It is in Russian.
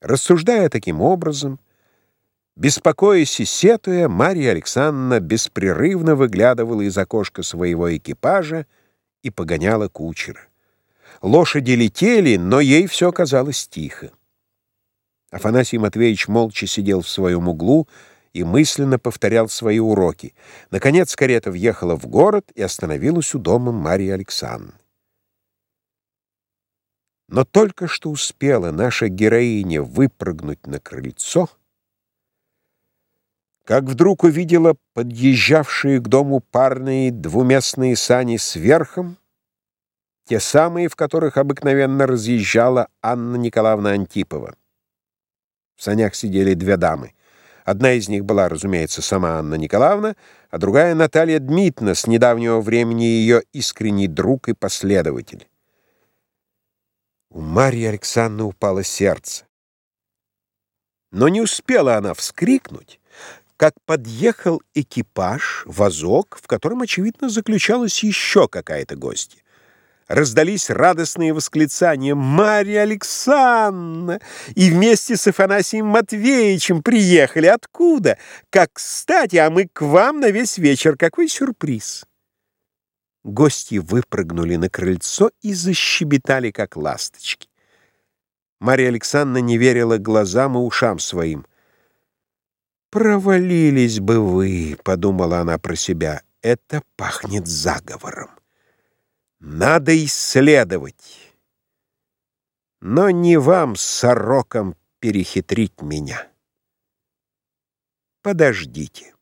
Рассуждая таким образом, беспокоясь и сетуя, Марья Александровна беспрерывно выглядывала из окошка своего экипажа и погоняла кучера. Лошади летели, но ей все казалось тихо. Афанасий Матвеевич молча сидел в своем углу и мысленно повторял свои уроки. Наконец карета въехала в город и остановилась у дома Марии Александровны. Но только что успела наша героиня выпрыгнуть на крыльцо, как вдруг увидела подъезжавшие к дому парные двуместные сани с верхом, те самые, в которых обыкновенно разъезжала Анна Николаевна Антипова. В санях сидели две дамы. Одна из них была, разумеется, сама Анна Николаевна, а другая — Наталья Дмитриевна, с недавнего времени ее искренний друг и последователь. У Марьи Александровны упало сердце. Но не успела она вскрикнуть, как подъехал экипаж, вазок, в котором, очевидно, заключалась еще какая-то гостья. Раздались радостные восклицания «Марья Александровна!» И вместе с Афанасием Матвеевичем приехали. Откуда? Как кстати, а мы к вам на весь вечер. Какой сюрприз! Гости выпрыгнули на крыльцо и защебетали, как ласточки. Марья Александровна не верила глазам и ушам своим. «Провалились бы вы», — подумала она про себя, — «это пахнет заговором. Надо исследовать. Но не вам, сорокам, перехитрить меня. Подождите».